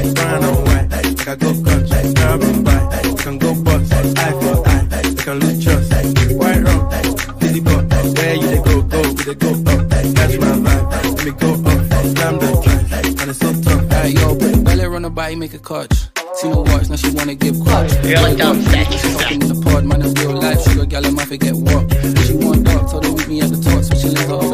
Hey, brown on white. Hey, I go country. Hey, girl, bring by. Hey, I can go bust. Hey, eye for eye. Hey, I can lose trust. Hey, white rum. Hey, dizzy ball. Hey, where you go, go, we go up. Hey, my vibe. Let me go up. Slam the track. And it's so tough. Hey, yo, belly run a body, make a clutch. See no watch, now she wanna give clutch. Yeah, like I'm back. Talking in the pod, man, that's real life. Sugar gal, I might get what. She want dark, told her meet me at the top, so she let.